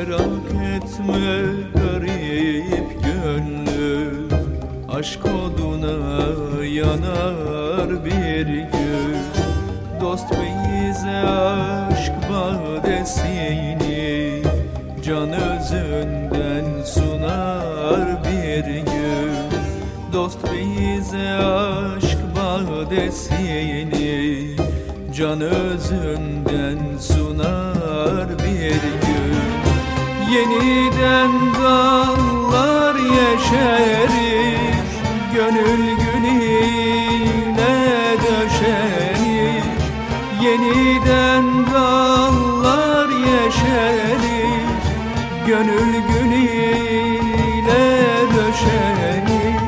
merak etme garip gönlüm Aşk oduna yanar bir gün. Dost bize aşk badesini Can özünden sunar bir gün. Dost bize aşk badesini Can özünden sunar bir gün. Yeniden dallar yeşerir Gönül gününe döşenir. Yeniden dallar yeşerir Gönül gününe döşenir.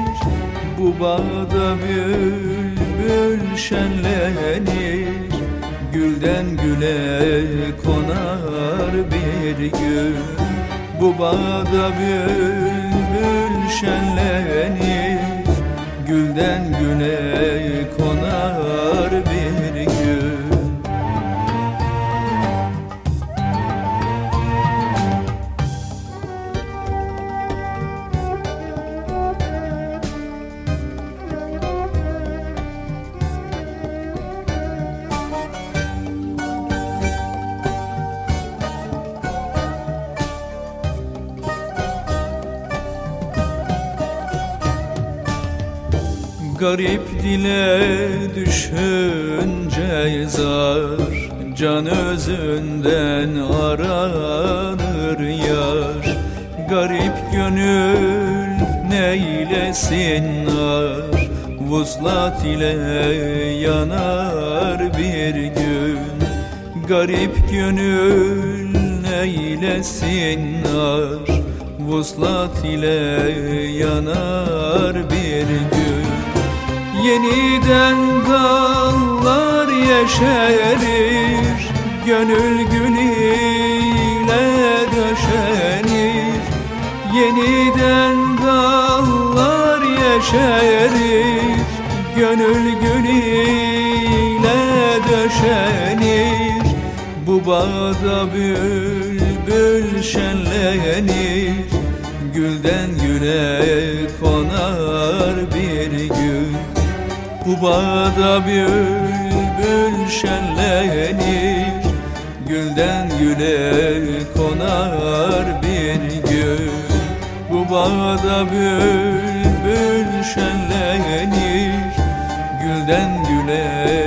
Bu bağda bülbül şenlenir Gülden güle konar bir gün Bu bağda bülbül şenlenir Gülden güle konar Garip dile düşünce zar. Can özünden aranır yar. Garip gönül neylesin nar? Vuslat ile yanar bir gün. Garip gönül neylesin nar? Vuslat ile yanar bir gün Yeniden dallar yeşerir Gönül gülüyle döşenir. Yeniden dallar yeşerir Gönül gülüyle döşenir. Bu bağda bülbül şenlenir Gülden güle konar bir gün Bu bağda bülbül şenlenir. Gülden güle konar bir gün Bu bağda bülbül şenlenir. Gülden güle